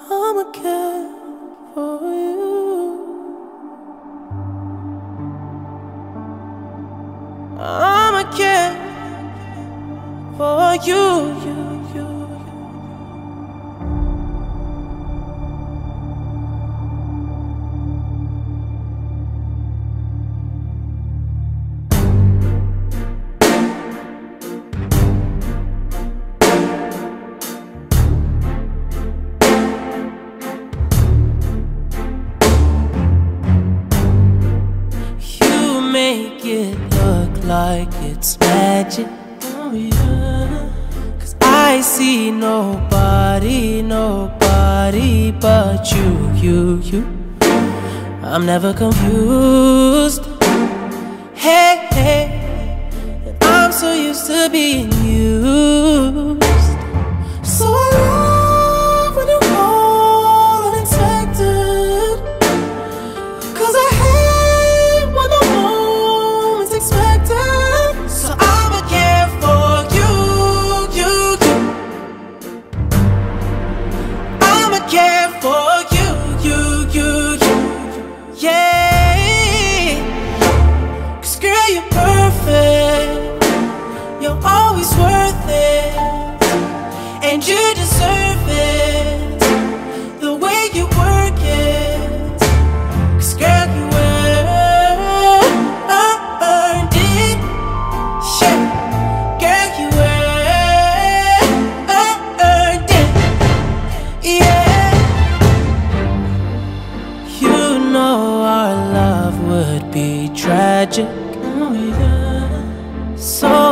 I'ma care for you. I'ma care for you, you, make it look like it's magic. Oh, yeah. Cause I see nobody, nobody but you, you, you. I'm never confused. Hey, hey. I'm so used to being always worth it. And you deserve it. The way you work it. Cause girl, you earned it. Yeah. Girl, you earned it. Yeah. You know our love would be tragic. Oh. So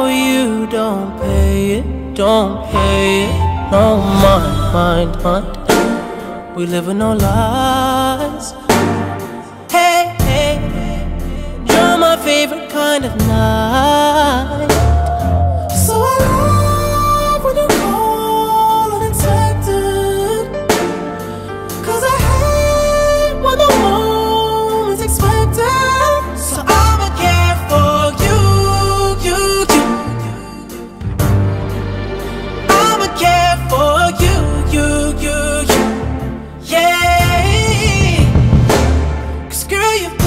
don't pay it, don't pay it. No mind, mind, mind. We live with no lies. Hey, hey, you're my favorite kind of night. you've